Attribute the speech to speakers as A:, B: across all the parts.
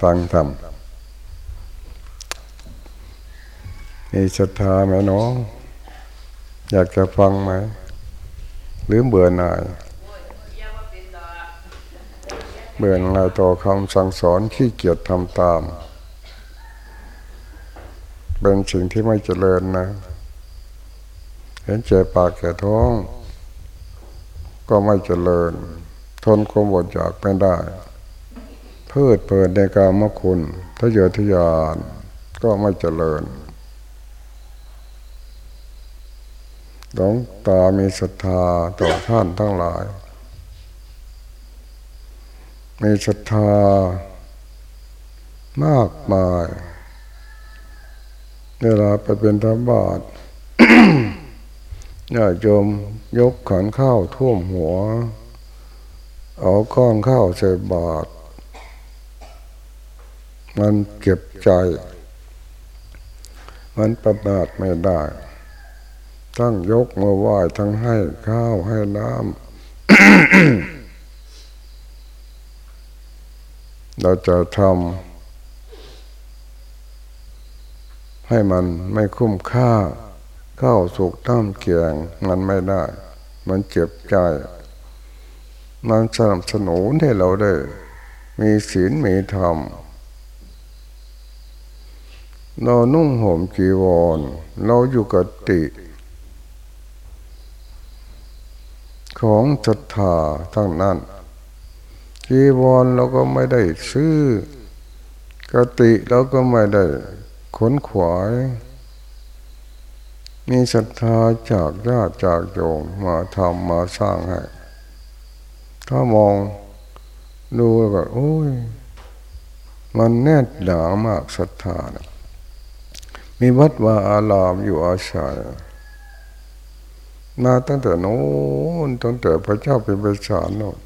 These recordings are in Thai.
A: ฟังธรรมมีศรัทธาไหมน้องอยากจะฟังไหม หรือเบื่อหน่าย เบื่อหน่ายต่อคำสั่งสอนขี้เกียจทำตาม เป็นสิ่งที่ไม่เจริญนะ เห็นเจ็บปากแก่ท้อง ก็ไม่เจริญ ทนความอดอยากไม่ได้ เพิดเปิดในกามคุณทะเยอทะยานก็ไม่เจริญหลวงตามีศรัทธาต่อท่านทั้งหลาย มีศรัทธามากมายเวลาไปเป็นธรรมบาตญาติโยมยกขันข้าวท่วมหัว เอาก้อนข้าวใส่บาตร มันเก็บใจ มันประมาทไม่ได้ ทั้งยกมือไหว้ทั้งให้ข้าวให้น้ำเราจะทำให้มันไม่คุ้มค่าข้าวสุกน้ำเกียงมันไม่ได้ มันเจ็บใจ มันสนับสนุนให้เราได้ มีศีลมีธรรม เรานุ่งห่มจีวร เราอยู่กับติ ของศรัทธาทั้งนั้นจีวรเราก็ไม่ได้ซื้อกติเราก็ไม่ได้ขนขวาย มีศรัทธาจากญาติจากโยมมาทำมาสร้างให้ ถ้ามองดูแบบโอ้ย มันแน่นหนามากศรัทธานะ มีวัดวาอารามอยู่อาศัยมาตั้งแต่โน้นตั้งแต่พระเจ้าเป็นประชาโนน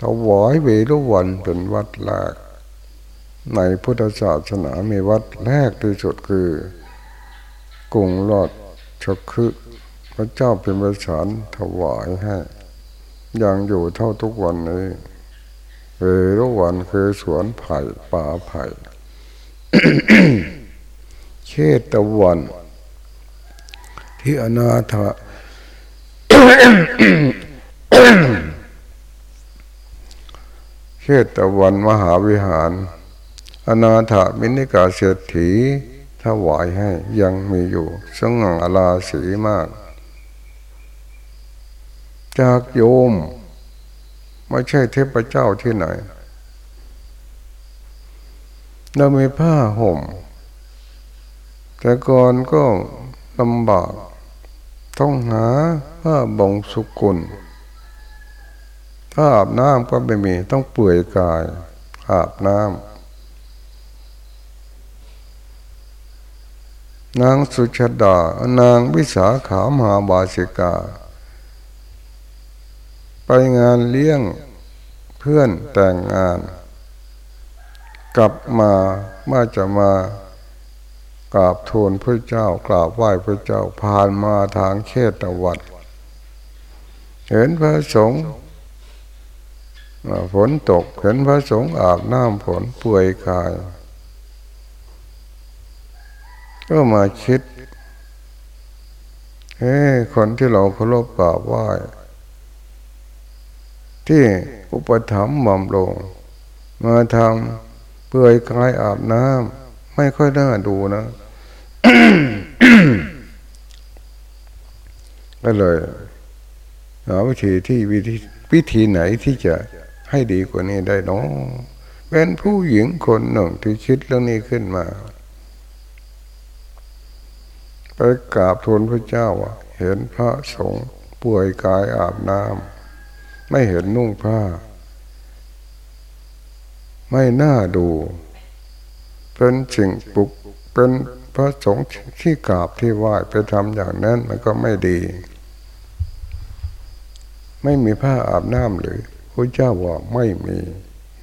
A: เอาวายเวรุวันเป็นวัดแรก ในพุทธศาสนามีวัดแรกที่สุดคือกรุงรอดชคือพระเจ้าเป็นประชานถวายให้ยังอยู่เท่าทุกวันนี้เวรุวันคือสวนไผ่ป่าไผ่ เชตวัน ที่อนาถเชตวันมหาวิหาร อนาถามินิกาเศรษฐีถวายให้ยังมีอยู่สง่าราศีมาก จากโยม ไม่ใช่เทพเจ้าที่ไหนเรามีผ้าห่ม แต่ก่อนก็ลำบาก ต้องหาผ้าบ่งสุกุลถ้าอาบน้ำก็ไม่มี ต้องเปื่อยกาย อาบน้ำนางสุชาดา นางวิสาขามหาบาสิกา ไปงานเลี้ยงเพื่อนแต่งงาน กลับมามาจะมา กราบทูลพระเจ้ากราบไหว้พระเจ้าผ่านมาทางเขตตะวันเห็นพระสงฆ์ฝนตกเห็นพระสงฆ์อาบน้ำฝนป่วยกาย ก็มาคิดเฮ้คนที่เราเคารพกราบไหว้ที่อุปถัมภ์บำลงมาทำเปื่อยกายอาบน้ำไม่ค่อยน่าดูนะ ก็เลยหาวิธีที่วิธีวิธีไหนที่จะให้ดีกว่านี้ได้น้องเป็นผู้หญิงคนหนึ่งที่คิดเรื่องนี้ขึ้นมาไปกราบทูลพระเจ้าว่าเห็นพระสงฆ์ป่วยกายอาบน้ำไม่เห็นนุ่งผ้า ไม่น่าดู เป็นสิ่งปุกเป็น พระสงฆ์ที่กราบที่ไหว้ไปทำอย่างนั้นมันก็ไม่ดี ไม่มีผ้าอาบน้ำหรือพระเจ้าว่าไม่มี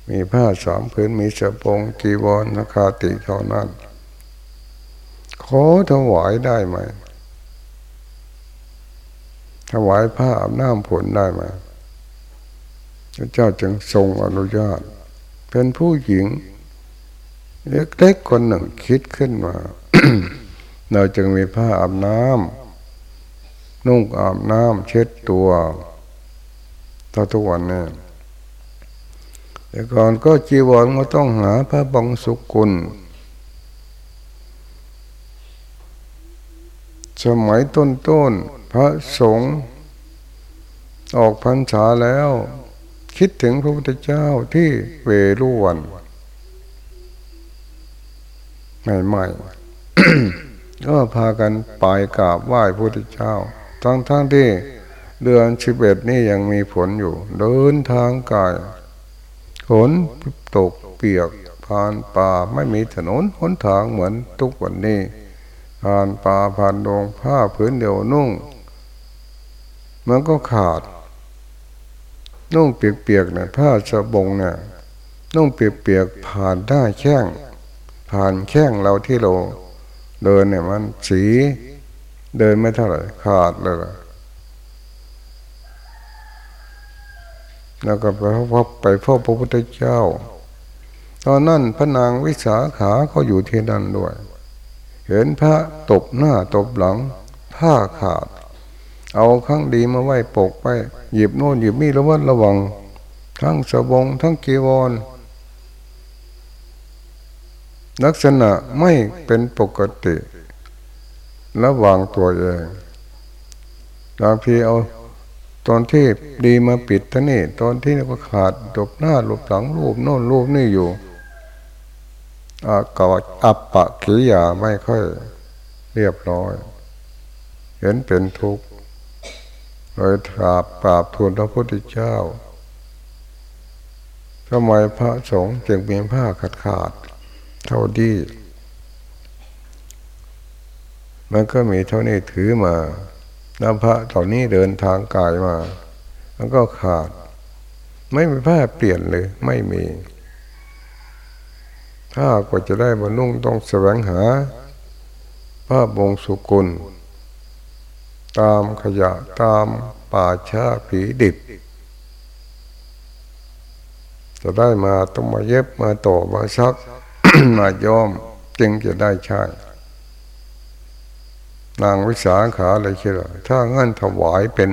A: มีผ้าสามผืนมีสบงกีวรนาคาติเท่านั้น ขอถวายได้ไหมถวายผ้าอาบน้ำผลได้ไหมพระเจ้าจึงทรงอนุญาต เป็นผู้หญิงเล็กๆคนหนึ่งคิดขึ้นมา เราจึงมีผ้าอาบน้ำนุ่งอาบน้ำเช็ดตัวตทุกวันเนี้แต่ก่อนก็จีวรก็ต้องหาพระบังสุกุล สมัยต้นๆพระสงฆ์ออกพรรษาแล้ว คิดถึงพระพุทธเจ้าที่เวรุวันใหม่ๆ ก็พากันไปกราบไหว้พระพุทธเจ้า ทั้งๆทที่เดือนสิบเอ็ดนี่ยังมีฝนอยู่ เดินทางกายฝนตกเปียกผ่านป่าไม่มีถนนหนทางเหมือนทุกวันนี้ผ่านป่าผ่านดงผ้าผืนเดียวนุ่ง มันก็ขาด นุ่งเปียกๆเนี่ยผ้าสบงเนี่ยนุ่งเปียกๆผ่านได้แข้งผ่านแข้งเราที่เรา เดินเนี่ยมันสีเดินไม่เท่าไหร่ขาดเลยละแล้วก็ไปพบไปพบพระพุทธเจ้า ตอนนั้นพระนางวิสาขาเขาอยู่ที่นั่นด้วย เห็นพระตบหน้าตบหลัง ผ้าขาด เอาข้างดีมาไว้ปกไว้หยิบโน่นหยิบนี่ระวัดระวัง ทั้งสบงทั้งกีวร ลักษณะไม่เป็นปกติระวังตัวเองบางทีเอาตอนที่ดีมาปิดท่านี่ ตอนที่ก็ขาดดบหน้าหลบหลังรูปโน่นรูปนี่อยู่อากาอัปปะกิริยาไม่ค่อยเรียบร้อย เห็นเป็นทุกข์เลยถาบปราบทูลพระพุทธเจ้าทำไมพระสงฆ์จึงมีผ้าขาดขาด เท่าดีมันก็มีเท่านี้ถือมาแล้วพระเหล่านี้เดินทางกายมา มันก็ขาด ไม่มีผ้าเปลี่ยนเลย ไม่มีถ้ากว่าจะได้บรรลุต้องแสวงหาผ้าบงสุกุล ตามขยะตามป่าช้าผีดิบ จะได้มาต้องมาเย็บมาต่อมาซัก มาย้อมจึงจะได้ใช้นางวิสาขาเลยเชื่อถ้างั้นถวายเป็น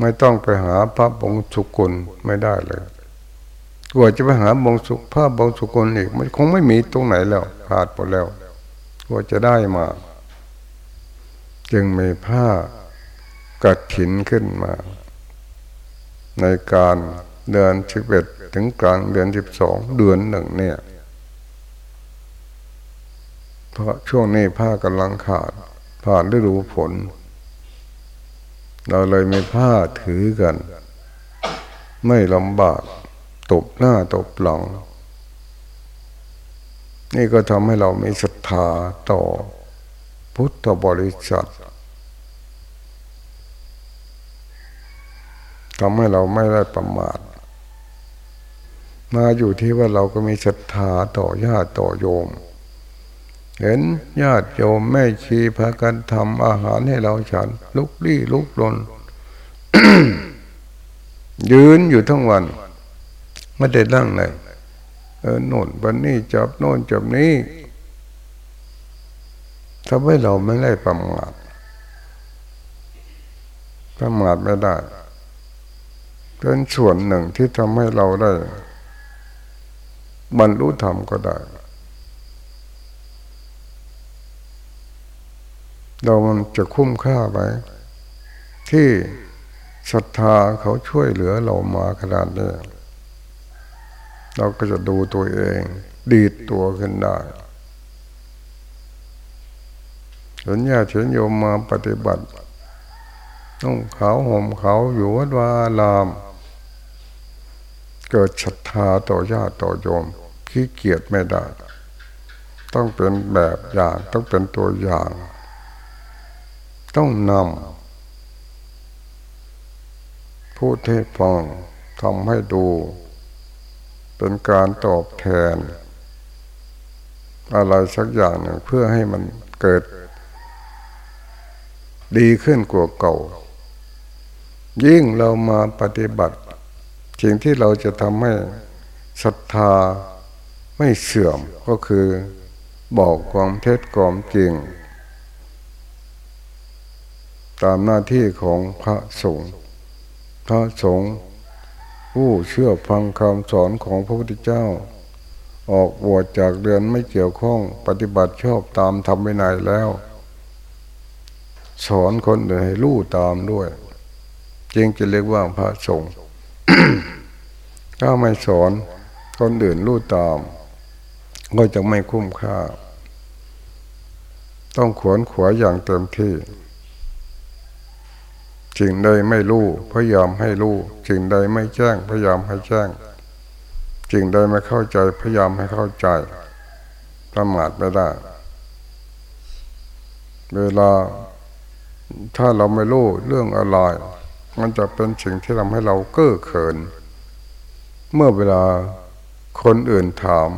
A: ไม่ต้องไปหาพระบงสุกุลไม่ได้เลยกว่าจะไปหาบงสุพระบงสุกุลอีกมันคงไม่มีตรงไหนแล้วขาดหมดแล้วกว่าจะได้มา จึงมีผ้ากัดถินขึ้นมา ในการ เดือนสิบเอ็ดถึงกลางเดือนสิบสองเดือนหนึ่งเนี่ย เพราะช่วงนี้ผ้ากำลังขาด ผ่านฤดูฝนเราเลยมีผ้าถือกัน ไม่ลำบากตบหน้าตบหลัง นี่ก็ทำให้เรามีศรัทธาต่อพุทธบริษัททำให้เราไม่ได้ประมาท มาอยู่ที่ว่าเราก็มีศรัทธาต่อญาติต่อโยม เห็นญาติโยมแม่ชีพากันทำอาหารให้เราฉัน ลุกลี้ลุกลนยืนอยู่ทั้งวันไม่ได้นั่งเลยเออโน่นวันนี้จับโน่นจับนี้ทำให้เราไม่ได้ประมาทประมาทไม่ได้เป็นส่วนหนึ่งที่ทำให้เราได้ บรรลุธรรมก็ได้ เรามันจะคุ้มค่าไปที่ศรัทธาเขาช่วยเหลือเรามาขนาดนี้เราก็จะดูตัวเอง ดีดตัวขึ้นได้สัญญาเฉินโยมมาปฏิบัติต้องเขาห่มเขาอยู่วัดวาลาม เกิดศรัทธาต่อญาติต่อโยมขี้เกียจไม่ได้ ต้องเป็นแบบอย่างต้องเป็นตัวอย่าง ต้องนำพูดให้ฟังทำให้ดู เป็นการตอบแทน อะไรสักอย่างหนึ่งเพื่อให้มันเกิด ดีขึ้นกว่าเก่า ยิ่งเรามาปฏิบัติ สิ่งที่เราจะทำให้ศรัทธาไม่เสื่อมก็คือบอกความเท็จความจริง ตามหน้าที่ของพระสงฆ์พระสงฆ์ผู้เชื่อฟังคำสอนของพระพุทธเจ้า ออกบวชจากเดือนไม่เกี่ยวข้องปฏิบัติชอบตามธรรมวินัยแล้ว สอนคนอื่นให้รู้ตามด้วย จึงจะเรียกว่าพระสงฆ์ ถ้าไม่สอนคนอื่นรู้ตาม ก็จะไม่คุ้มค่า ต้องขวนขวายอย่างเต็มที่จริงใดไม่รู้พยายามให้รู้จริงใดไม่แจ้งพยายามให้แจ้งจริงใดไม่เข้าใจพยายามให้เข้าใจประมาทไม่ได้ เวลาถ้าเราไม่รู้เรื่องอะไร มันจะเป็นสิ่งที่ทำให้เราเก้อเขิน เมื่อเวลาคนอื่นถาม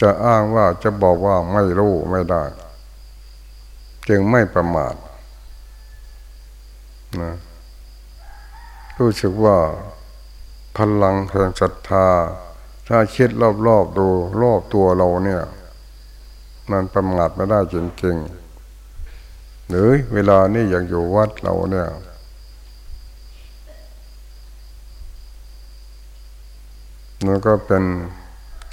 A: จะอ้างว่าจะบอกว่าไม่รู้ไม่ได้ จึงไม่ประมาทนะรู้สึกว่าพลังแห่งศรัทธา ถ้าคิดรอบๆดูรอบตัวเราเนี่ย มันประมาทไม่ได้จริงๆหรือเวลานี้อย่างอยู่วัดเราเนี่ย นั่นก็เป็น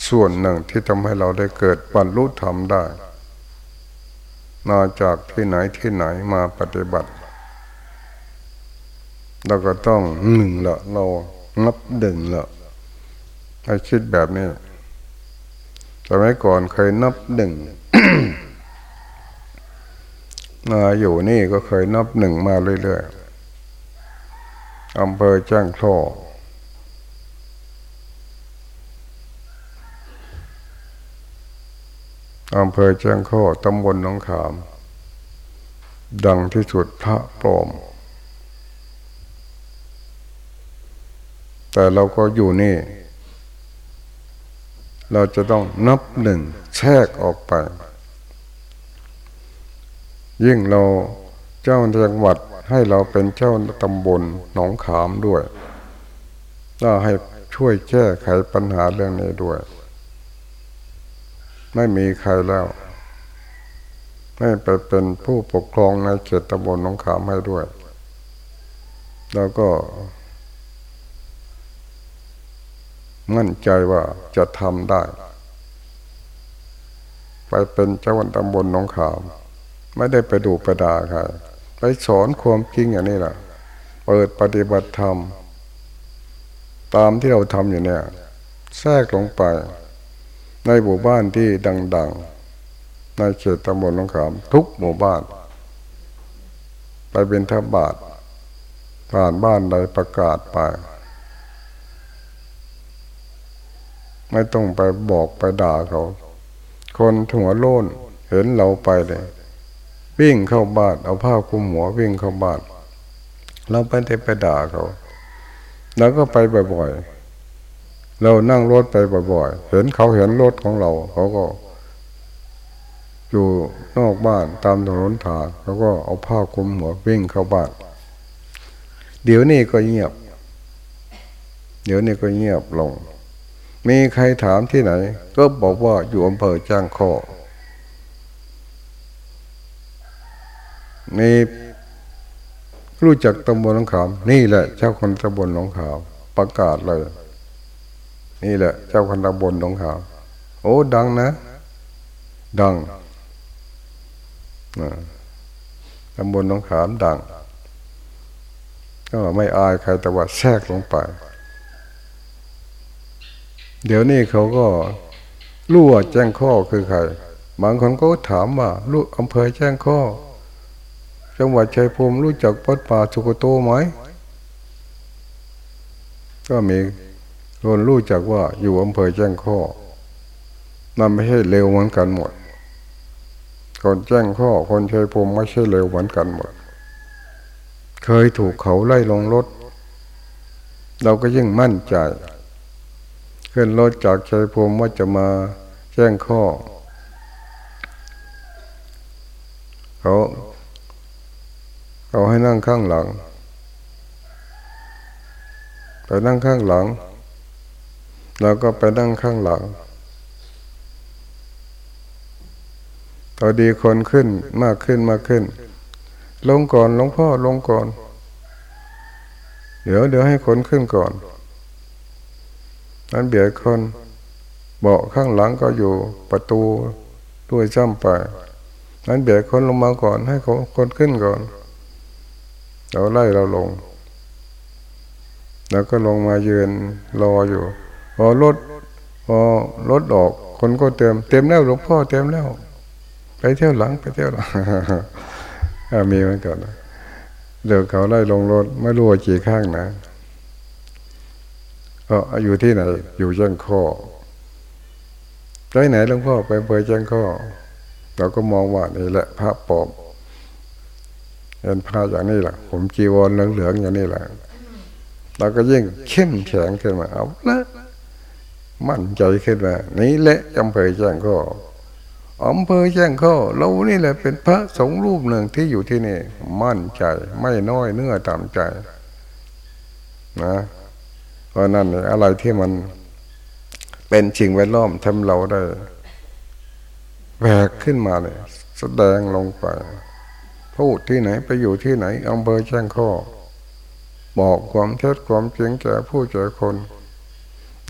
A: ส่วนหนึ่งที่ทำให้เราได้เกิดบรรลุธรรมได้มาจากที่ไหนที่ไหนมาปฏิบัติเราก็ต้องหนึ่งละเรานับหนึ่งละให้คิดแบบนี้สมัยก่อนเคยนับหนึ่งมาอยู่นี่ก็เคยนับหนึ่งมาเรื่อยๆอำเภอจ้างคลอ อำเภอแจ้งข้อตำบลหนองขาม ดังที่สุดพระปลอม แต่เราก็อยู่นี่ เราจะต้องนับหนึ่งแทรกออกไป ยิ่งเราเจ้าจังหวัดให้เราเป็นเจ้าตำบลหนองขามด้วย ก็ให้ช่วยแก้ไขปัญหาเรื่องนี้ด้วย ไม่มีใครแล้วไม่ไปเป็นผู้ปกครองในเขตตำบลน้องขามให้ด้วย แล้วก็ มั่นใจว่าจะทำได้ ไปเป็นเจ้าวันตำบลน้องขาม ไม่ได้ไปดูประดาใครไปสอนความจริงอย่างนี้แหละเปิดปฏิบัติธรรม ตามที่เราทำอยู่เนี่ย แทรกลงไป ในหมู่บ้านที่ดัง ๆ ในเขตตำบลหนองขาม ทุกหมู่บ้าน ไปเป็นทบาทผ่านบ้านใดประกาศไป ไม่ต้องไปบอกไปด่าเขา คนหัวโล้นเห็นเราไปเลย วิ่งเข้าบ้าน เอาผ้าคลุมหัววิ่งเข้าบ้าน เราไปได้ไปด่าเขา แล้วก็ไปบ่อยๆ เรานั่งรถไปบ่อยๆ เห็นเขาเห็นรถของเรา เขาก็ อยู่นอกบ้านตามถนนทางเขาก็เอาผ้าคลุมหัววิ่งเข้าบ้าน เดี๋ยวนี้ก็เงียบ เดี๋ยวนี้ก็เงียบลง มีใครถามที่ไหน ก็บอกว่าอยู่อำเภอจ้างข้อมีรู้จักตำบลหนองขาม นี่แหละเจ้าคนตำบลหนองขามประกาศเลย นี่แหละ เจ้าคันตำบลหนองขาวโอ้ดังนะ ดังตำบลหนองขามดัง ก็ไม่อายใครแต่ว่าแทรกลงไป เดี๋ยวนี้เขาก็รู้ว่าแจ้งข้อคือใคร บางคนก็ถามว่าลูกอำเภอแจ้งข้อ จังหวัดชัยภูมิรู้จักปัดป่าสุโกโตไหม ก็มี คนรู้จักว่าอยู่อำเภอแจ้งข้อมันไม่ใช่เร็วเหมือนกันหมด คนแจ้งข้อคนชัยภูมิไม่ใช่เร็วเหมือนกันหมด เคยถูกเขาไล่ลงรถ เราก็ยิ่งมั่นใจ ขึ้นรถจากชัยภูมิว่าจะมาแจ้งข้อ เขาเขาให้นั่งข้างหลังไปนั่งข้างหลัง เราก็ไปนั่งข้างหลังตอดีคนขึ้นมากขึ้นมากขึ้น ลงก่อนลงพ่อลงก่อน เดี๋ยวเดี๋ยวให้คนขึ้นก่อนนั้นเบียดคนเบาข้างหลังก็อยู่ประตูด้วยจ้ำไปนั้นเบียดคนลงมาก่อน ให้คนขึ้นก่อนเราไล่เราลง แล้วก็ลงมายืนรออยู่ พอรถพอรถออก คนก็เต็มเต็มแล้วหลวงพ่อเต็มแล้ว ไปเที่ยวหลังไปเที่ยวหลังมีเหมือนกันเดี๋ยวเขาไล่ลงรถไม่รู้ว่ากี่ข้างนะก็อยู่ที่ไหน อยู่เจ้งข้อไปไหนหลวงพ่อไปเผยเจ้งข้อเราก็มองว่านี่แหละ พระปอบเป็นพระอย่างนี้แหละผมจีวรเหลืองๆอย่างนี้แหละเราก็ยิ่งเข้มแข็งขึ้นมาเอาละ มั่นใจขึ้นมานี่แหละอำเภอแจ้งข้ออำเภอแจ้งข้อเรานี่แหละเป็นพระสงฆ์รูปหนึ่งที่อยู่ที่นี่ มั่นใจไม่น้อยเนื้อตามใจ นะเพราะนั่นอะไรที่มันเป็นสิ่งแวดล้อมทำเราได้แบกขึ้นมาเนี่ยแสดงลงไปพูดที่ไหนไปอยู่ที่ไหนอำเภอแจ้งข้อ บอกความเท็จความจริงแก่ผู้เจอคน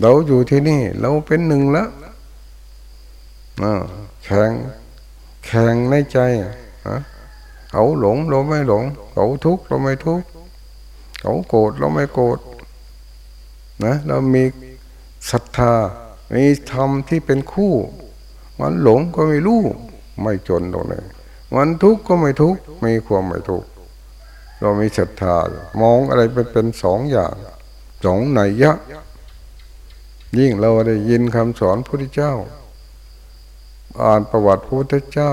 A: เราอยู่ที่นี่ เราเป็นหนึ่งแล้วแข่งแข่งในใจเขาหลงเราไม่หลง เขาทุกข์เราไม่ทุกข์เขาโกรธเราไม่โกรธนะเรามีศรัทธา มีธรรมที่เป็นคู่ มันหลงก็ไม่รู้ไม่จนตรงไหนมันทุกข์ก็ไม่ทุกข์มีความไม่ทุกข์เรามีศรัทธามองอะไรเป็นเป็นสองอย่างสองไหนยะ ยิ่งเราได้ยินคำสอนพระพุทธเจ้า อ่านประวัติพระพุทธเจ้า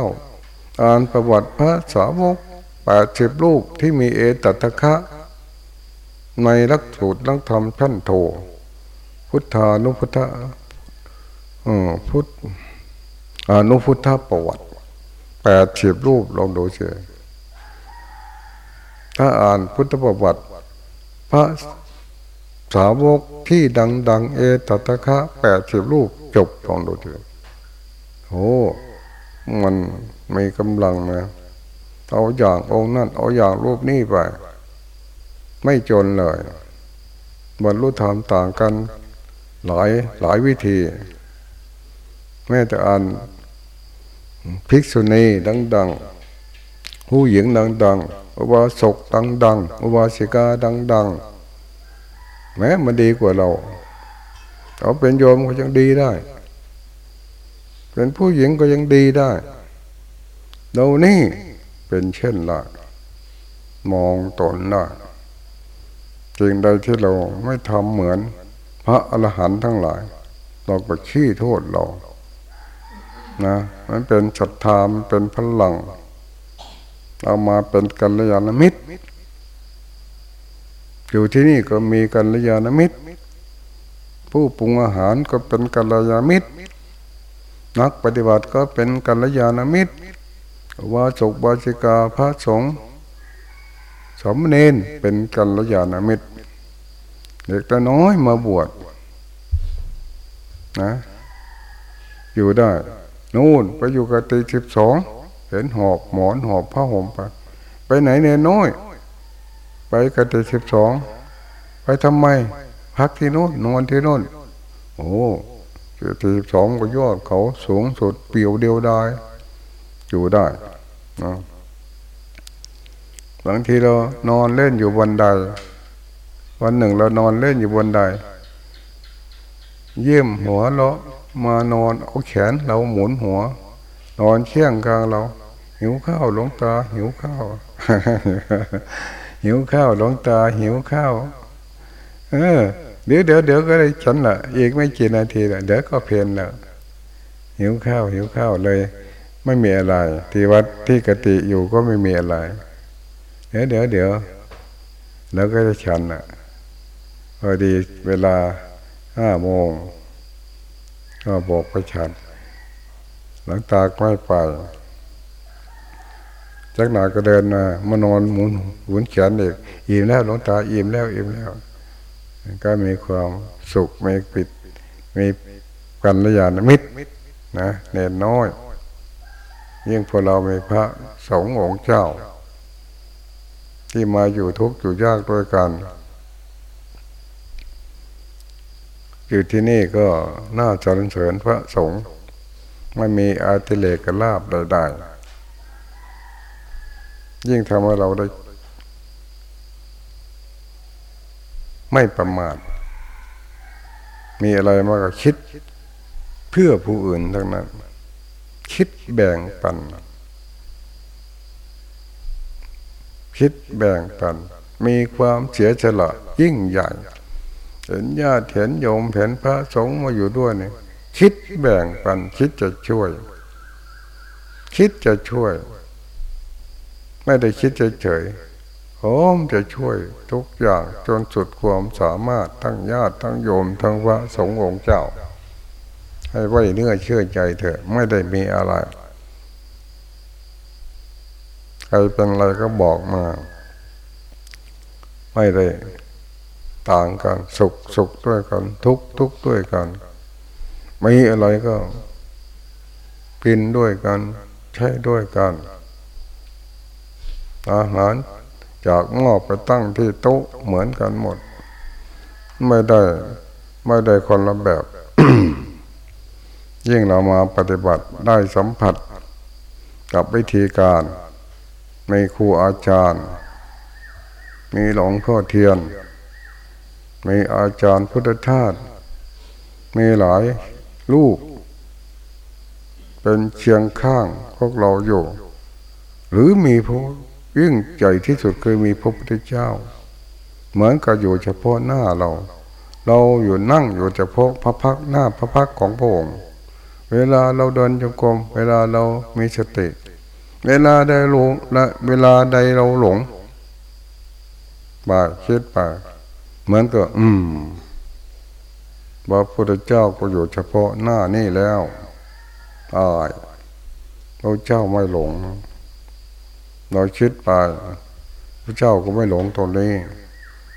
A: อ่านประวัติพระสาวกแปดสิบลูกที่มีเอตัตคะ ในลักสูตรลักธรรมชั้นโท พุทธานุพุทธะพุทธอนุพุทธประวัติแปดสิบรูปลองดูเฉยถ้าอ่านพุทธประวัติ พระ สาวกที่ดังดังเอตตะคะแปดสิบรูปจบลองดูเถอะโอ้มันมีกำลังนะเอาอย่างองค์นั่นเอาอย่างรูปนี้ไป ไม่จนเลยบรรลุธรรมต่างกัน หลายหลายวิธี แม้แต่อ่านภิกษุณีดัง ๆ ผู้หญิงดัง ๆ อุบาสกดัง ๆ อุบาสิกาดัง ๆ แม้มันดีกว่าเราเขาเป็นโยมก็ยังดีได้ เป็นผู้หญิงก็ยังดีได้ เรานี่เป็นเช่นไรมองตนได้จริงใดที่เราไม่ทำเหมือน พระอรหันต์ทั้งหลาย เราไปขี้โทษเรา นะ มันเป็นศรัทธามเป็นพลัง เอามาเป็นกัลยาณมิตร อยู่ที่นี่ก็มีกัลยาณมิตร ผู้ปรุงอาหารก็เป็นกัลยาณมิตร นักปฏิบัติก็เป็นกัลยาณมิตรว่าจกบาจิกาพระสงฆ์สมเนนเป็นกัลยาณมิตร เด็กตัวน้อยมาบวชนะ อยู่ได้ นู่นไปอยู่กับตีสิบสองเห็นหอบหมอนหอบผ้าห่มไปไปไหนเนี่ยน้อย ไปกับตีสิบสองไปทำไม พักที่โน่นนอนที่โน่นโอ้ตีสิบสองก็ยอดเขาสูงสุดเปียวเดียวได้อยู่ได้นะบางทีเรานอนเล่นอยู่บนใด วันหนึ่งเรานอนเล่นอยู่บนใด เยี่ยมหัวเรามานอนเอาแขนเราหมุนหัว นอนเชี่ยงกลางเรา หิวข้าวหลงตาหิวข้าว หิวข้าวหลงตาหิวข้าวเออเดี๋ยวเดี๋ยวเดี๋ยวก็ได้ฉันละอีกไม่กี่นาทีละเดี๋ยวก็เพลินละหิวข้าวหิวข้าวเลย ไม่มีอะไร ที่วัดที่กติอยู่ก็ไม่มีอะไร เดี๋ยวเดี๋ยวเดี๋ยวแล้วก็จะฉันอะพอดีเวลาห้าโมงก็บอกไปฉันหลังตาไม่ไป จากหนาก็เดินมามานอนหมุนหมุนแขนเด็กอิ่มแล้วหลวงตาอิ่มแล้วอิ่มแล้ว ก็มีความสุขมีปิด มีกันระยาณมิตรนะเนนน้อย ยิ่งพวกเรามีพระสงฆ์องค์เจ้า ที่มาอยู่ทุกข์อยู่ยากด้วยกัน อยู่ที่นี่ก็น่าจะเสริญพระสงฆ์ไม่มีอาติเลกลาบใดๆ ยิ่งทำให้เราได้ ไม่ประมาทมีอะไรมากก็คิด เพื่อผู้อื่นทั้งนั้น คิดแบ่งปัน คิดแบ่งปัน มีความเสียสละยิ่งใหญ่เห็นญาติเห็นโยมเห็นพระสงฆ์มาอยู่ด้วยนี่คิดแบ่งปัน คิดจะช่วย คิดจะช่วย ไม่ได้คิดเฉยพร้มจะช่วยทุกอย่างจนสุดความสามารถทั้งญาติทั้งโยมทั้งพระสงฆ์องค์เจ้า ให้ไว้เนื้อเชื่อใจเถอะไม่ได้มีอะไรใครเป็นอะไรก็บอกมา ไม่ได้ต่างกันสุขสุขด้วยกัน ทุกทุกด้วยกันไมีอะไรก็กินด้วยกัน ใช้ด้วยกัน อาหารจากหม้อไปตั้งที่โต๊ะเหมือนกันหมด ไม่ได้ไม่ได้คนละแบบ ยิ่งเรามาปฏิบัติได้สัมผัสกับวิธีการมีครูอาจารย์ มีหลวงพ่อเทียน มีอาจารย์พุทธทาสมีหลายลูก เป็นเชียงข้างพวกเราอยู่ หรือมีผู้ ยิ่งใหญ่ที่สุดคือมีพระพุทธเจ้า เหมือนกับอยู่เฉพาะหน้าเรา เราอยู่นั่งอยู่เฉพาะพระพักหน้าพระพักของพระองค์เวลาเราเดินจงกรมเวลาเรามีสติ เวลาใดหลงเวลาใดเราหลงบาคิดไปเหมือนกับอืมพระพุทธเจ้าก็อยู่เฉพาะหน้านี่แล้วตายพระเจ้าไม่หลง เราคิดไปพระเจ้าก็ไม่หลงตรงนี้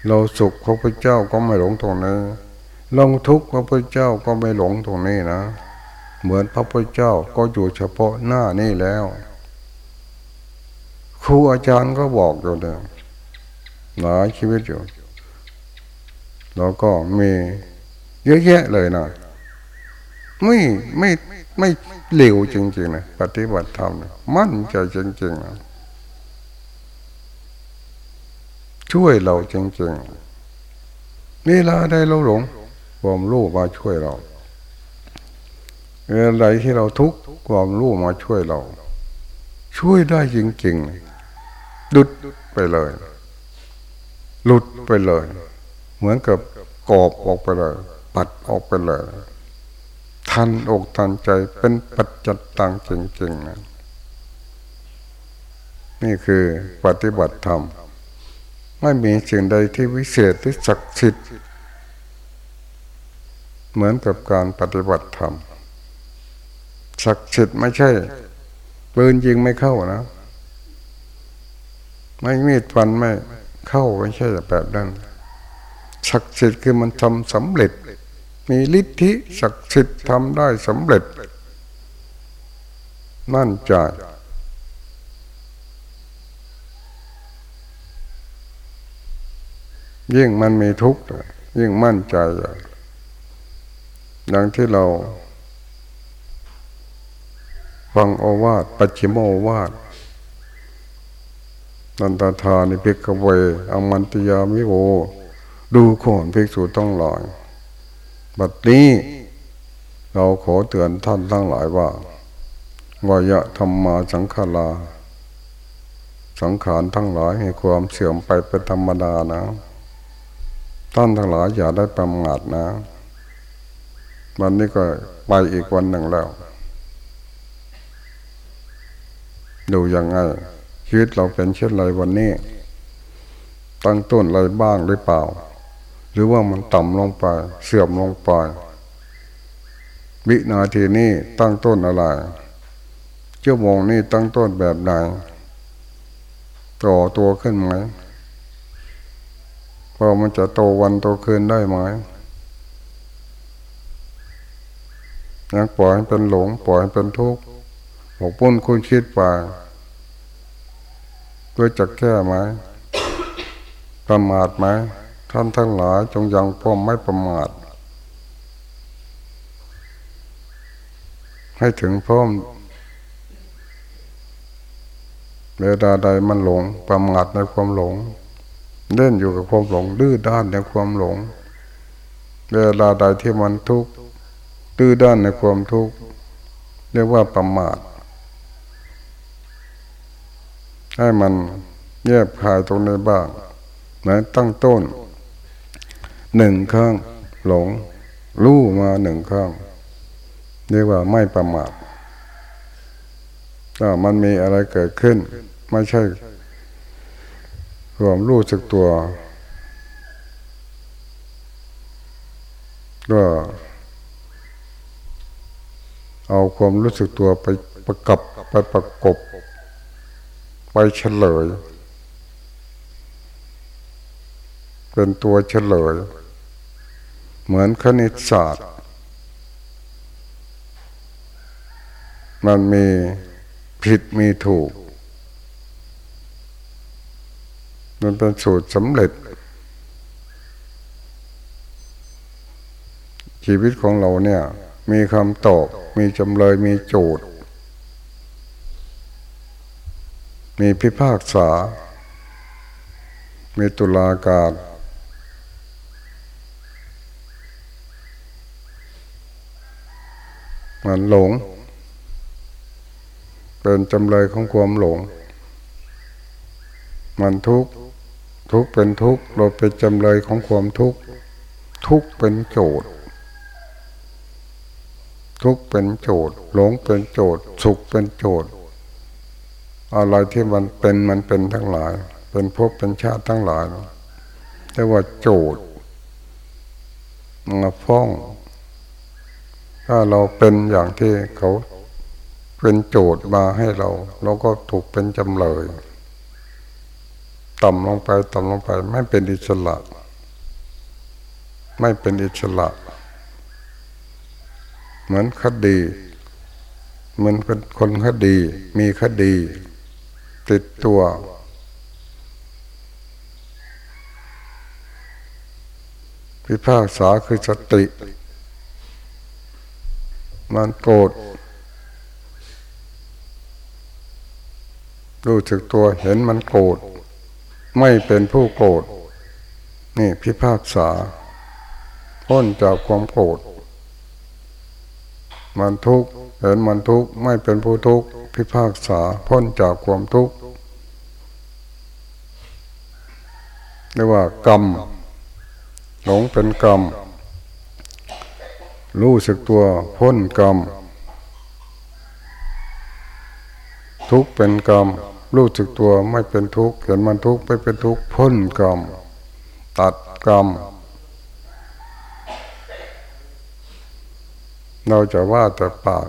A: เราสุขพระพุทธเจ้าก็ไม่หลงตรงนี้ลงทุกข์พระพุทธเจ้าก็ไม่หลงตรงนี้นะ เหมือนพระพุทธเจ้าก็อยู่เฉพาะหน้านี่แล้ว ครูอาจารย์ก็บอกอยู่เนี่ยหลายชีวิตอยู่แล้วก็มีเยอะแยะเลยนะไม่ไม่ไม่เหลวจริงๆนะปฏิบัติธรรมมั่นใจจริงๆนะ ช่วยเราจริงๆเวลาใดเราหลงความรู้มาช่วยเราเวลาใดที่เราทุกข์ความรู้มาช่วยเรา ช่วยได้จริงๆดุดไปเลย หลุดไปเลย เหมือนกับกอบออกไปเลย ปัดออกไปเลย ทันอกทันใจเป็นปัจจัตตังจริงๆนะนี่คือปฏิบัติธรรม ไม่มีสิ่งใดที่วิเศษที่ศักดิ์สิทธิ์เหมือนกับการปฏิบัติธรรมศักดิ์สิทธิ์ไม่ใช่ปืนยิงไม่เข้านะ ไม่มีดฟันไม่เข้าไม่ใช่แบบนั้นศักดิ์สิทธิ์คือมันทำสำเร็จ มีฤทธิศักดิ์สิทธิ์ทำได้สำเร็จ มั่นใจ ยิ่งมันมีทุกข์ยิ่งมั่นใจอย่างที่เรา ฟังโอวาทปัจฉิมโอวาทหันทะทานิ ภิกขะเว อามันตะยามิโวดูก่อนภิกษุทั้งหลายบัดนี้เราขอเตือนท่านทั้งหลายว่าวะยะธัมมาสังขารา สังขารทั้งหลายให้ความเสื่อมไปเป็นธรรมดานะ ท่านทั้งหลายอย่าได้ประมาทนะ วันนี้ก็ไปอีกวันหนึ่งแล้ว ดูยังไงชีวิตเราเป็นเช่นไรวันนี้ ตั้งต้นอะไรบ้างหรือเปล่า หรือว่ามันต่ำลงไป เสื่อมลงไปวินาทีนี้ตั้งต้นอะไรเจ้าโมงนี้ตั้งต้นแบบไหนต่อตัวขึ้นไหม พอมันจะโตวันโตคืนได้ไหมยังปล่อยให้เป็นหลง ปล่อยให้เป็นทุกข์หกปุ้นคุณคิดไปด้วยจะแก้ไหมประมาทไหมท่านทั้งหลายจงยังพร้อมไม่ประมาท ให้ถึงพร้อมเวลาใดมันหลง ประมาทในความหลง เล่นอยู่กับความหลงดื้อด้านในความหลง เวลาใดที่มันทุกข์ดื้อด้านในความทุกข์เรียกว่าประมาทให้มันแยบคายตรงนี้บ้างเหมือนตั้งต้นหนึ่งข้างหลงรู้มาหนึ่งข้างเรียกว่าไม่ประมาทถ้ามันมีอะไรเกิดขึ้น ไม่ใช่ รวมรู้สึกตัวก็เอาความรู้สึกตัวไปประกับไปประกบ ไปเฉลย เป็นตัวเฉลย เหมือนคณิตศาสตร์ มันมีผิดมีถูก มันเป็นสูตรสำเร็จ ชีวิตของเราเนี่ย มีคำตอบ มีจำเลยมีโจทย์ มีพิพากษา มีตุลาการมันหลง เป็นจำเลยของความหลง มันทุกข์ ทุกเป็นทุกเราเป็นจำเลยของความทุกข์ทุกเป็นโจทย์ทุกเป็นโจทย์หลงเป็นโจทย์สุขเป็นโจทย์อะไรที่มันเป็นมันเป็นทั้งหลาย เป็นภพเป็นชาติทั้งหลายแต่ว่าโจทย์มาฟ้อง ถ้าเราเป็นอย่างที่เขาเป็นโจทย์มาให้เรา เราก็ถูกเป็นจำเลย ต่ำลงไปต่ำลงไป ไม่เป็นอิสระ ไม่เป็นอิสระ เหมือนคดีเหมือนเป็นคนคดี มีคดี ติดตัว พิพากษาคือสติ มันโกรธรู้สึกตัวเห็นมันโกรธ ไม่เป็นผู้โกรธนี่พิพากษาพ้นจากความโกรธมันทุกข์เห็นมันทุกข์ไม่เป็นผู้ทุกข์พิพากษาพ้นจากความทุกข์เรียกว่ากรรมหลงเป็นกรรมรู้สึกตัวพ้นกรรมทุกข์เป็นกรรม รู้สึกตัวไม่เป็นทุกข์เห็นมันทุกข์ไม่เป็นทุกข์พ้นกรรมตัดกรรมเราจะว่าแต่ปาก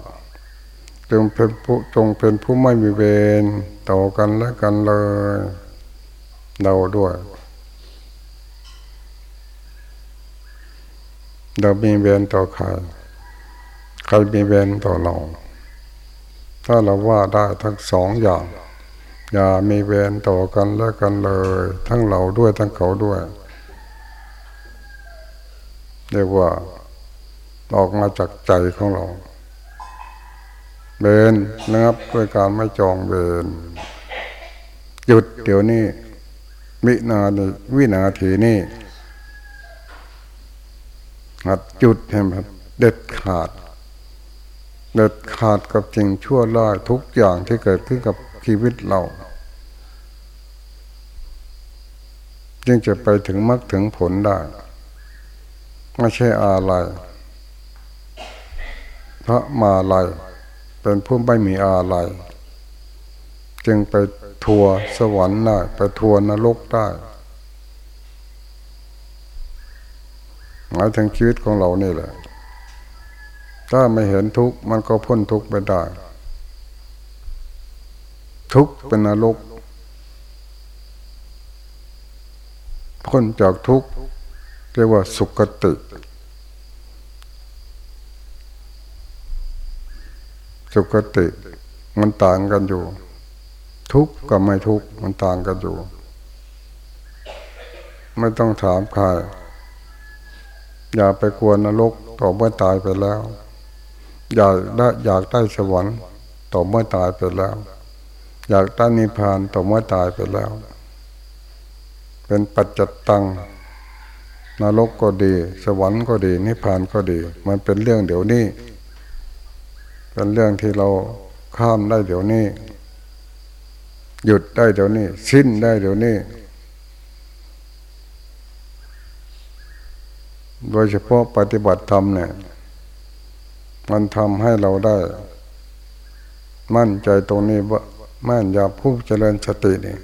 A: จงเป็นผู้จงเป็นผู้ไม่มีเวรต่อกันและกันเลยเราด้วยเรามีเวรต่อใครใครมีเวรต่อเรา ถ้าเราว่าได้ทั้งสองอย่าง อย่ามีเวรต่อกันและกันเลย ทั้งเราด้วยทั้งเขาด้วยเรียกว่าออกมาจากใจของเราเบนนะครับด้วยการไม่จองเบนหยุดเดี๋ยวนี้วินาทีวินาทีนี้หัดหยุดให้มันเด็ดขาด เด็ดขาดกับจริงชั่วร้ายทุกอย่างที่เกิดขึ้นกับ ชีวิตเราจึงจะไปถึงมรรคถึงผลได้ ไม่ใช่อะไรพระมาลัยเป็นผู้ไม่มีอะไรจึงไปทัวสวรรค์ได้ไปทัวนรกได้หมายถึงชีวิตของเรานี่แหละ ถ้าไม่เห็นทุกข์มันก็พ้นทุกข์ไปได้ ทุกข์เป็นนรกพ้นจากทุกข์เรียกว่าสุขติ สุคติมันต่างกันอยู่ ทุกข์กับไม่ทุกข์มันต่างกันอยู่ ไม่ต้องถามใครอย่าไปกวนนรกต่อเมื่อตายไปแล้ว อยากได้อยากได้สวรรค์ต่อเมื่อตายไปแล้ว อยากได้นิพพานต่อเมื่อตายไปแล้ว เป็นปัจจตังนรกก็ดี สวรรค์ก็ดี นิพพานก็ดี มันเป็นเรื่องเดี๋ยวนี้ เป็นเรื่องที่เราข้ามได้เดี๋ยวนี้ หยุดได้เดี๋ยวนี้ สิ้นได้เดี๋ยวนี้ โดยเฉพาะปฏิบัติธรรมเนี่ย มันทำให้เราได้ มั่นใจตรงนี้ว่า ม่นยาผู้เจริญสตินี่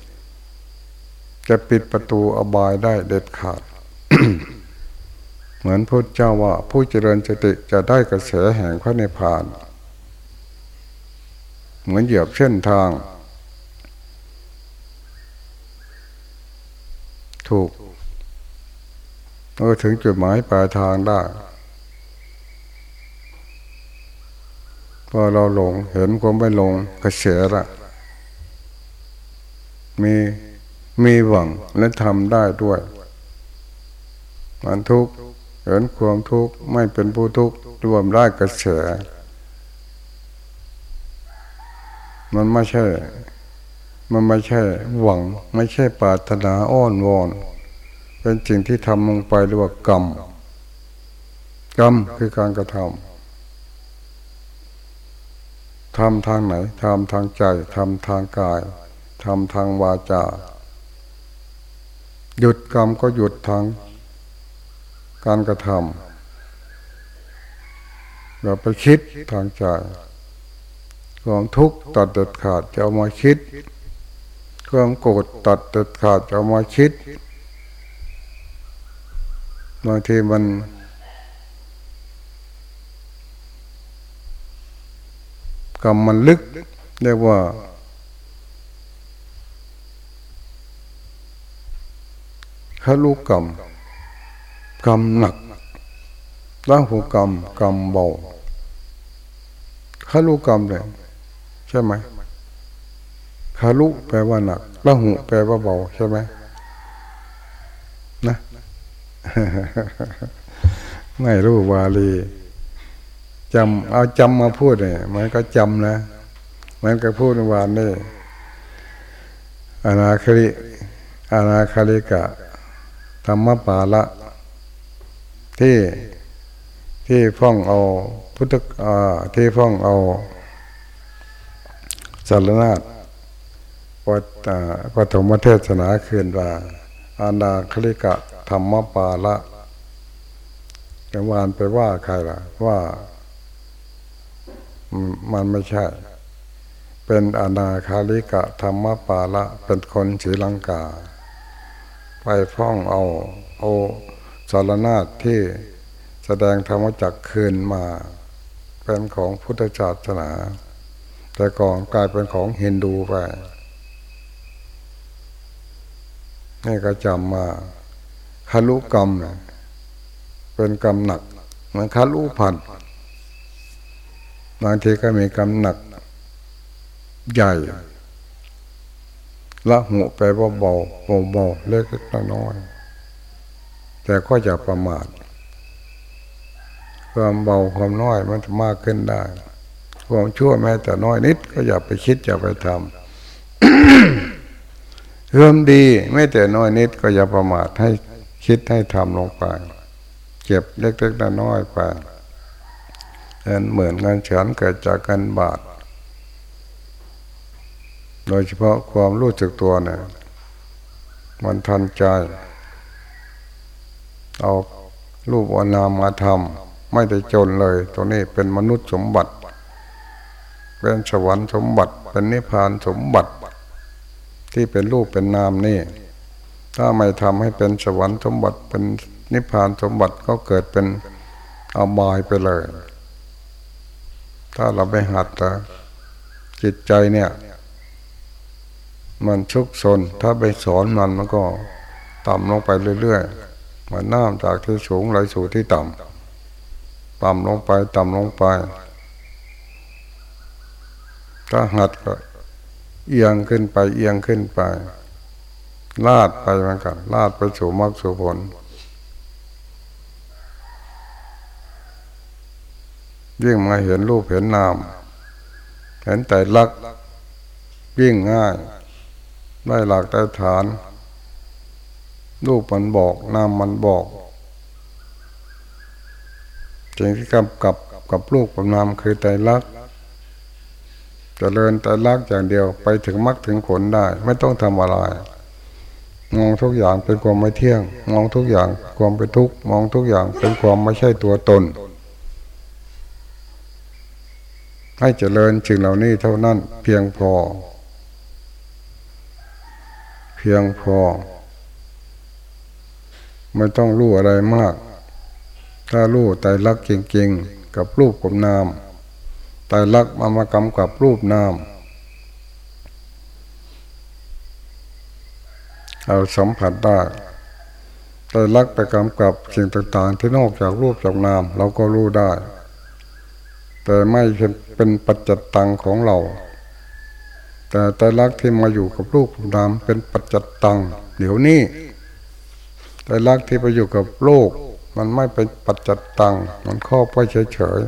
A: จะปิดประตูอบายได้เด็ดขาด เหมือนพระเจ้าว่าผู้เจริญสติจะได้กระแสแห่งพระนิพพาน เหมือนเหยียบเส้นทาง ถูกเออถึงจุดหมายปลายทางได้พอเราหลงเห็นความไม่หลงกระเสียละ มีมีหวังและทำได้ด้วยมันทุกข์เห็นความทุกข์ไม่เป็นผู้ทุกข์รวมได้กระเสมันไม่ใช่ มันไม่ใช่หวัง ไม่ใช่ปรารถนาอ้อนวอน เป็นสิ่งที่ทำลงไปเรียกว่ากรรม กรรมคือการกระทำทำทางไหนทำทางใจทำทางกาย ทำทางวาจา หยุดกรรมก็หยุดทางการกระทำเราไปคิดทางใจความทุกข์ตัดเด็ดขาดจะเอามาคิด ความโกรธตัดเด็ดขาดจะเอามาคิดบางทีมันกรรมมันลึกเรียกว่า ขลุกกรรมกรรมหนักล้งหูกรรมกรรมเบาขาลุกรรมเลยใช่ไหมขาลุแปลว่าหนักล้งหูแปลว่าเบาใช่ไหมนะ ไม่รู้วาลีจำเอาจำมาพูดเนี่ยมันก็จำนะมันก็พูดวานนี่อนาคริอนาคริกะ ธรรมปาละที่ที่ฟ้องเอา พุทธที่ฟ้องเอาสารนาฏวัดปฐมเทศนาคืนว่าอาณาคลิกะธรรมปาละแต่วานไปว่าใครล่ะ ว่ามันไม่ใช่ เป็นอนาคาลิกะธรรมปาละ เป็นคนศรีลังกา ไปฟ้องเอาเอาสารนาฏที่แสดงธรรมจักคืนมา เป็นของพุทธศาสนา แต่ก่อนกลายเป็นของฮินดูไปนี่ก็จำมาคารุกรรมเป็นกรรมหนักเหมือนคารุพันบางทีก็มีกรรมหนัก ใหญ่ ละหัวไปว่าเบาเบาเล็กน้อยแต่ก็จะประมาทความเบาความน้อยมันจะมากขึ้นได้ ความชั่วแม้แต่น้อยนิด ก็อย่าไปคิดอย่าไปทำเรื่มดีไม่แต่น้อยนิด ก็อย่าประมาทให้คิดให้ทำลงไปเก็บเล็กๆน้อยๆไปเหมือนเงินเฉือนเกิดจากกันบาท โดยเฉพาะความรู้จักตัวเนี่ยมันทันใจ เอารูปอนามมาทำไม่ได้จนเลยตัวนี้เป็นมนุษย์สมบัติ เป็นสวรรค์สมบัติ เป็นนิพพานสมบัติ ที่เป็นรูปเป็นนามนี่ ถ้าไม่ทำให้เป็นสวรรค์สมบัติ เป็นนิพพานสมบัติก็เกิดเป็นอบายไปเลย ถ้าเราไปหัดจิตใจเนี่ย มันชุกชน ถ้าไปสอนมันมันก็ต่ำลงไปเรื่อยๆมันน้ำจากที่สูงไหลสู่ที่ต่ำต่ำลงไปต่ำลงไป ถ้าหัดก็เอียงขึ้นไปเอียงขึ้นไป ลาดไปเหมือนกันลาดไปสู่มรรคสู่ผลยิ่งมาเห็นรูปเห็นนาม เห็นแต่ลักยิ่งง่าย ได้หลักได้ฐาน รูปมันบอกนามมันบอกสิ่งที่กำกับกับรูปกับนามคือใจรักจเจริญใจรักอย่างเดียวไปถึงมรรคถึงผลได้ ไม่ต้องทำอะไรมองทุกอย่างเป็นความไม่เที่ยง มองทุกอย่างความเป็นทุกข์มองทุกอย่างเป็นความไม่ใช่ตัวตน ให้เจริญจึงเหล่านี้เท่านั้นเพียงพอ เพียงพอ ไม่ต้องรู้อะไรมาก ถ้ารู้ใจรักจริงๆ กับรูปกับนามใจรักมามากำกับรูปนามเราสัมผัสได้ใจรักไปกำกับสิ่งต่างๆ ที่นอกจากรูปจากนาม เราก็รู้ได้ แต่ไม่เป็นปัจจตังของเรา แต่ต่ลักที่มาอยู่กับรูปนามเป็นปัจจตังเดี๋ยวนี้แต่ลักที่ไปอยู่กับโลก มันไม่เป็นปัจจตัง มันครอบไว้เฉย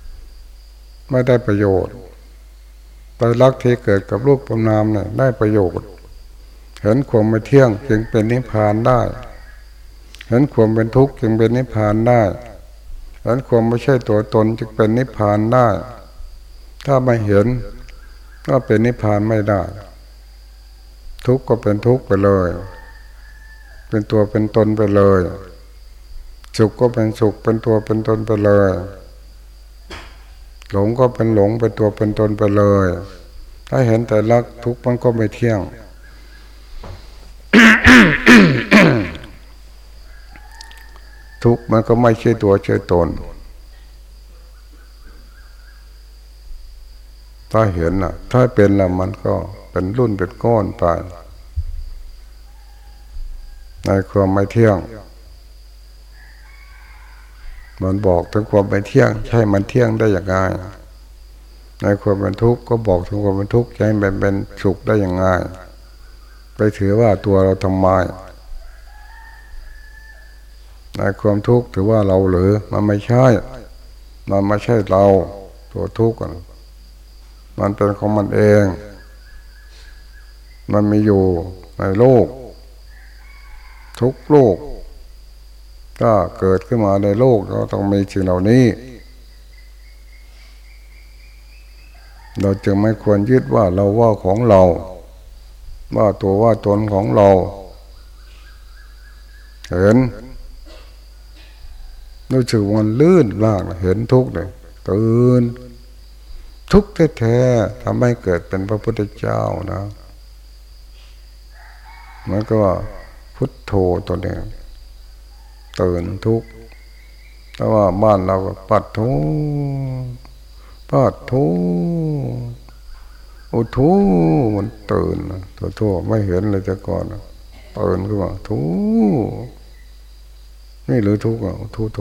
A: ๆไม่ได้ประโยชน์แต่ลักที่เกิดกับรูปนามเนี่ยได้ประโยชน์ เห็นความไม่เที่ยงจึงเป็นนิพพานได้ เห็นความเป็นทุกข์จึงเป็นนิพพานได้เห็นความไม่ใช่ตัวตนจึงเป็นนิพพานได้ ถ้าไม่เห็น ก็เป็นนิพพานไม่ได้ ทุกข์ก็เป็นทุกข์ไปเลย เป็นตัวเป็นตนไปเลย สุขก็เป็นสุขเป็นตัวเป็นตนไปเลย หลงก็เป็นหลงเป็นตัวเป็นตนไปเลย ถ้าเห็นแต่รักทุกข์มันก็ไม่เที่ยงทุกข์มันก็ไม่ใช่ตัวใช่ตน ถ้าเห็นอะถ้าเป็นล้วมันก็เป็นรุ่นเป็นก้อนไปในความไม่เที่ยง มันบอกถึงความไม่เที่ยง ใช่มันเที่ยงได้อย่างไรในความเป็นทุกข์ก็บอกถึงความเป็นทุกข์ใช่เป็นเป็นสุขได้อย่างไรไปถือว่าตัวเราทำไมในความทุกข์ถือว่าเราหรือ มันไม่ใช่ มันไม่ใช่เรา ตัวทุกข์ มันเป็นของมันเอง มันมีอยู่ในโลก ทุกโลก ถ้าเกิดขึ้นมาในโลกก็ต้องมีสิ่งเหล่านี้ เราจึงไม่ควรยึดว่าเราว่าของเรา ว่าตัวว่าตนของเรา เห็นรู้สึกมันลื่นล่างเห็นทุกข์เลยตื่น ทุกข์แท้ๆทำให้เกิดเป็นพระพุทธเจ้านะมันก็พุทโธตัวเองตื่นทุกข์แต่ว่าบ้านเราก็ปัดทุปัดทุอุทุมันตื่นตัวทั่วไม่เห็นเลยแต่ก่อนตื่นขึ้นมาทุนี่หรือทุกข์อะทุกโท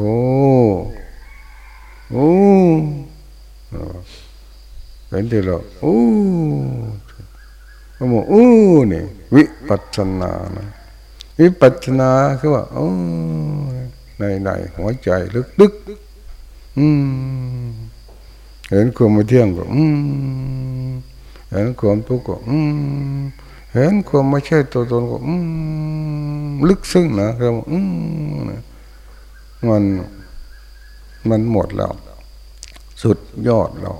A: โอ้ เห็นที่เราโอ้ก็บอกโอ้นี่วิปัสนานะวิปัสนาคือว่าโอ้ในในหัวใจลึกลึกอืมเห็นความไม่เที่ยงก็อืมเห็นความทุกข์ก็อืมเห็นความไม่ใช่ตัวตนก็อืมลึกซึ้งนะครับอืมมันมันหมดแล้ว สุดยอดแล้ว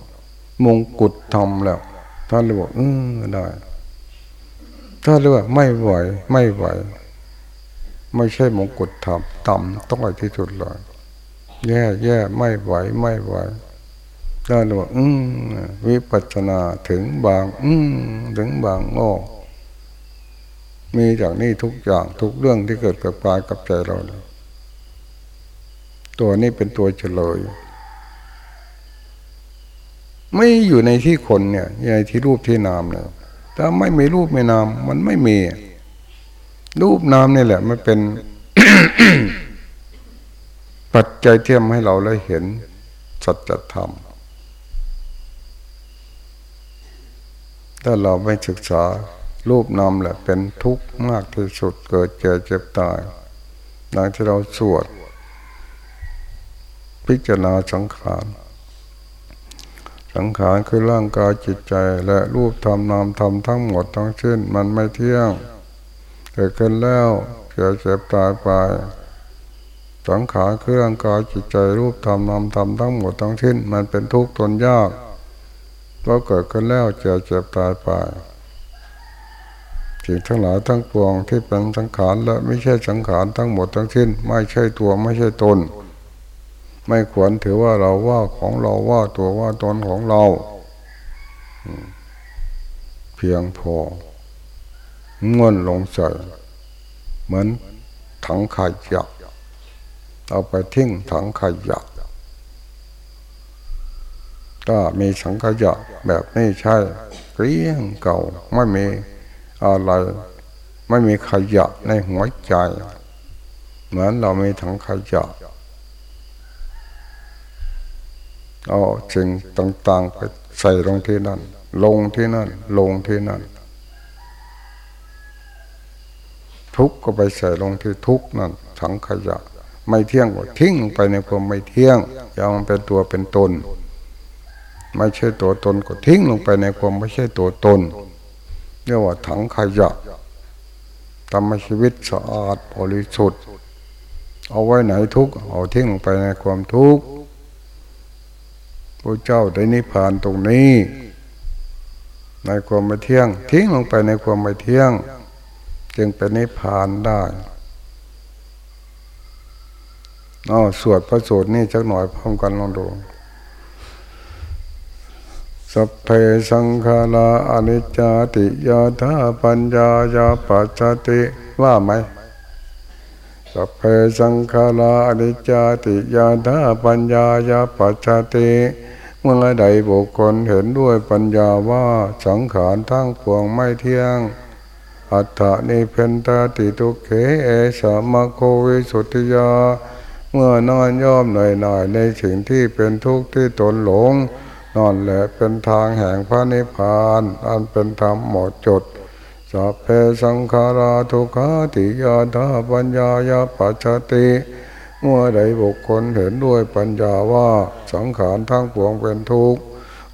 A: มงกุฎทำแล้ว ท่านเลยบอกเออได้ท่านเลยว่าไม่ไหวไม่ไหว ไม่ใช่มงกุฎทำต่ำต้องไปที่สุดเลยแย่แย่ไม่ไหวไม่ไหวท่านเลยบอกอืมวิปัสนาถึงบาง อืมถึงบางโอ้มีจากนี้ทุกอย่างทุกเรื่องที่เกิดกับกายกับใจเราเลยตัวนี้เป็นตัวเฉลย ไม่อยู่ในที่คนเนี่ยในที่รูปที่นามเนี่ยถ้าไม่มีรูปไม่นาม มันไม่มี รูปนามนี่แหละ มันเป็นปัจจัยเทียมให้เราได้เห็นสัจธรรมถ้าเราไม่ศึกษา รูปนามแหละ เป็นทุกข์มากที่สุดเกิดเจ็บเจ็บตายดังที่เราสวด พิจารณาสังขาร สังขารคือร่างกายจิตใจและรูปธรรมนามธรรมทั้งหมดทั้งสิ้นมันไม่เที่ยง เกิดขึ้นแล้วเกิดเจ็บตายไป สังขารคือร่างกายจิตใจรูปธรรมนามธรรมทั้งหมดทั้งสิ้นมันเป็นทุกข์ทนยากก็เกิดขึ้นแล้วเจ็บเจ็บตายไปสิ่งทั้งหลายทั้งปวงที่เป็นสังขารและไม่ใช่สังขารทั้งหมดทั้งสิ้น ไม่ใช่ตัวไม่ใช่ตน ไม่ควรถือว่าเราว่าของเราว่าตัวว่าตนของเรา เพียงพอง่วนลงใส่เหมือนถังขยะเอาไปทิ้งถังขยะถ้ามีสังขยะแบบนี้ใช่เกลี้ยงเก่าไม่มีอะไรไม่มีขยะในหัวใจ เหมือนเรามีถังขยะ เอาสิ่งต่าง ๆ ไปใส่ลงที่นั่น ลงที่นั่น ลงที่นั่น ทุกก็ไปใส่ลงที่ทุกนั่นถังขยะ ไม่เที่ยงก็ทิ้งไปในความไม่เที่ยงยังเป็นตัวเป็นตน ไม่ใช่ตัวตนก็ทิ้งลงไปในความไม่ใช่ตัวตนเรียกว่าถังขยะทำให้ชีวิตสะอาดบริสุทธิ์เอาไว้ไหนทุกเอาทิ้งลงไปในความทุกข์ ระเจ้าได้นิพพานตรงนี้ ในความไม่เที่ยง ทิ้งลงไปในความไม่เที่ยง จึงเป็นนิพพานได้อ๋อสวดพระสูตรนี่จักหน่อยพร้อมกันลองดูสัพเพสังขาราอนิจจติยาธาปัญญายาปัจจติว่าไหมสัพเพสังขาราอนิจจติยาธาปัญญายาปัจจติ เมื่อใดบุคคลเห็นด้วยปัญญาว่าสังขารทั้งปวงไม่เที่ยง อัตถานิเพนตาติตุเขเอสามะโควิสุติยา เมื่อนอนย่อมหน่อยหน่อยในสิ่งที่เป็นทุกข์ที่ตนหลงนอนแหละเป็นทางแห่งพระนิพพาน อันเป็นธรรมหมดจดสัพเพสังขาราทุกขาติยาธาปัญญายาปัจจติ เมื่อใดบุคคลเห็นด้วยปัญญาว่าสังขารทั้งปวงเป็นทุกข์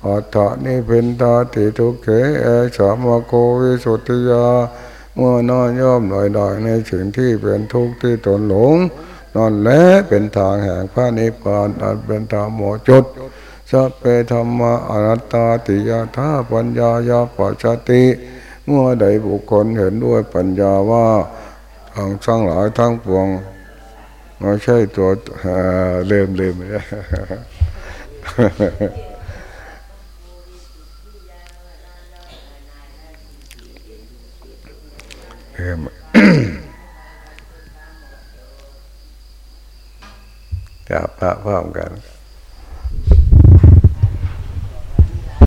A: อัตถานิเพนตาติทุกเขเอสามโกวิสุทธิยา เมื่อนอนย่อมหน่อยดอยในสิ่งที่เป็นทุกข์ที่ตนหลงนอนและเป็นทางแห่งพระนิพพานอันเป็นธรรมหมดจดสัพเพธรรมะอนัตตาติยาธาปัญญายาปัจจติ เมื่อใดบุคคลเห็นด้วยปัญญาว่าทางสร้างหลายทั้งปวง ไม่ใช่ตัวเลื่มเลื่มเลื่อมจับพระพร้อมกัน